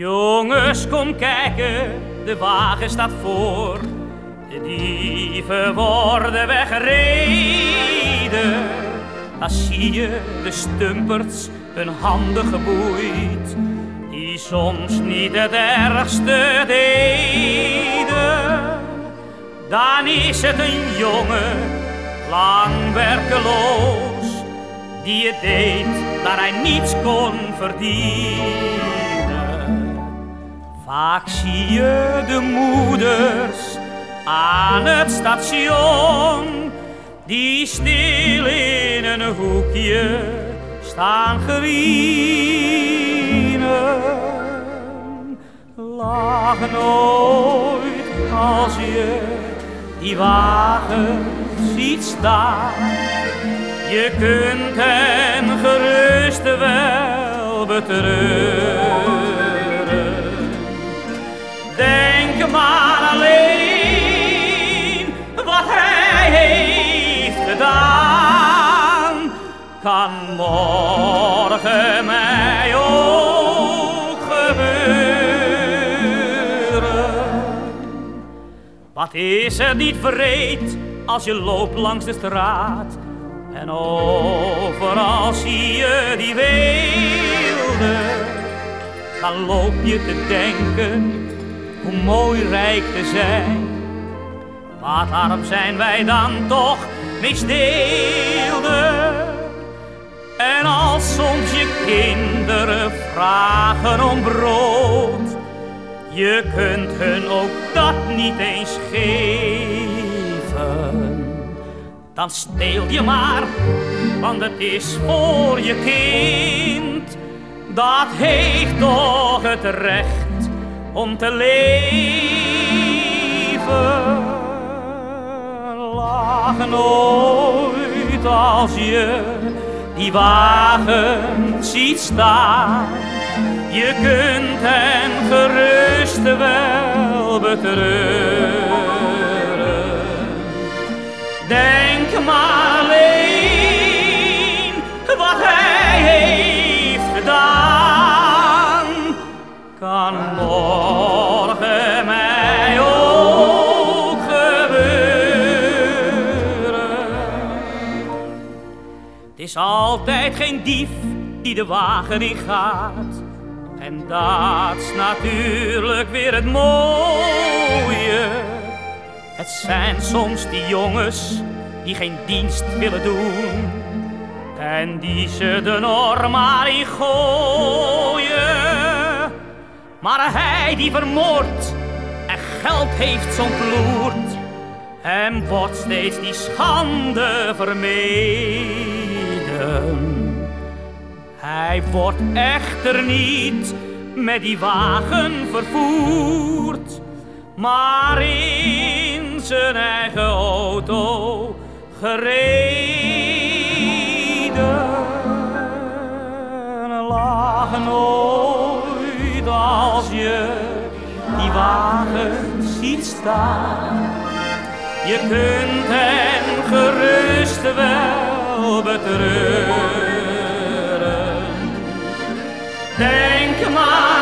Buurtjes, kom kijken, de wagen staat voor. De dieven worden weggereden. Daar zie je de stumperts hun handen geboeid. Die soms niet het ergste deden. Dan is het een jongen, lang werkeloos. Die het deed dat hij niets kon verdienen. Vaak zie je de moeders aan het station, die stil in een hoekje staan gerienen. Lach nooit als je die wagen ziet staan. Je kunt hen gerust wel betreuren. Alleen wat hij heeft gedaan, kan morgen mij ook gebeuren. Wat is er niet vreed als je loopt langs de straat en overal zie je die weelde, dan loop je te denken hoe mooi rijk te zijn. Wat arm zijn wij dan toch misdeelden. En als soms je kinderen vragen om brood, je kunt hun ook dat niet eens geven. Dan steel je maar, want het is voor je kind. Dat heeft toch het recht om te leven. Lach nooit als je die wagen ziet staan. Je kunt hen gerust wel betreuren. Denk maar is altijd geen dief die de wagen in gaat. En dat is natuurlijk weer het mooie. Het zijn soms die jongens die geen dienst willen doen. En die ze de norm in gooien. Maar hij die vermoordt en geld heeft zo'n ploert. Hem wordt steeds die schande Hij wordt echter niet met die wagen vervoerd, maar in zijn eigen auto gereden. Lach nooit als je die wagen ziet staan. Je kunt hen gerust betreuren. Denk maar